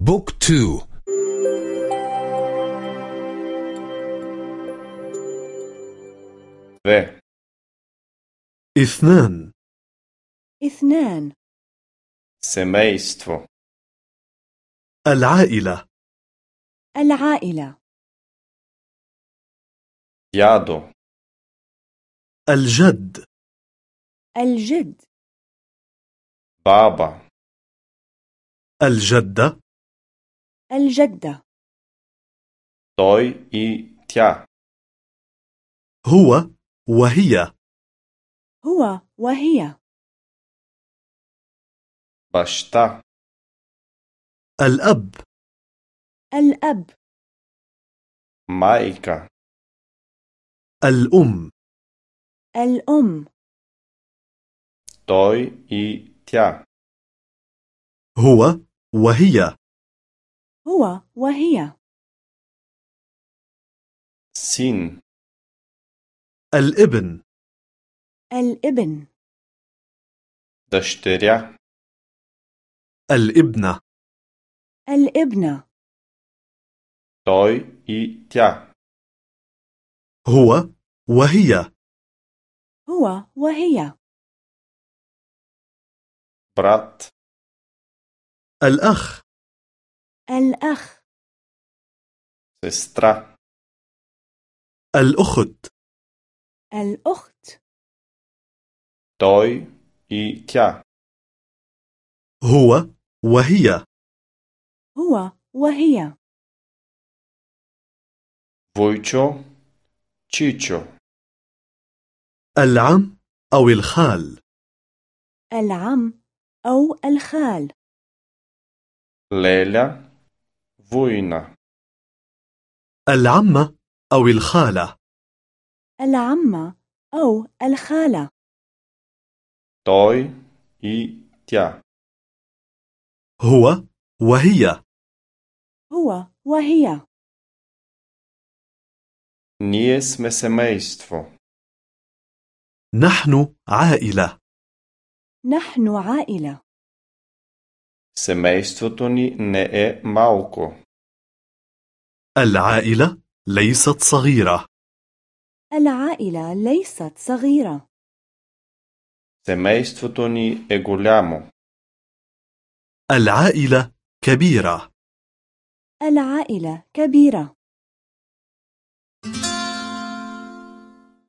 بوك تو. ذا اثنان. اثنان. سميستو. العائلة. العائلة. يادو. الجد. الجد. بابا. الجدة. الجدة Той и тя. هو وهي هو وهي Баща. الأب الأب Майка. الأم الأم Той и тя. هو وهي هو وهي. سين. الابن. الابن. تشترع الابنة. الابنة توي اي تيا هو وهي. هو وهي. برات. الأخ. الأخ. سسترا الأخت. الأخت. توي إي تيا هو وهي. هو وهي. فويتشو تشيتشو. العم أو الخال. العم أو الخال. ليلى. Война. العمة أو الخالة العمة أو الخالة Той и тя. هو وهي هو وهي Ние сме семейство. نحن عائلة نحن عائلة Семейството ни не е малко. العائلة ليست صغيرة العائلة ليست صغيرة Семейството ни е голямо. العائلة كبيرة العائلة كبيرة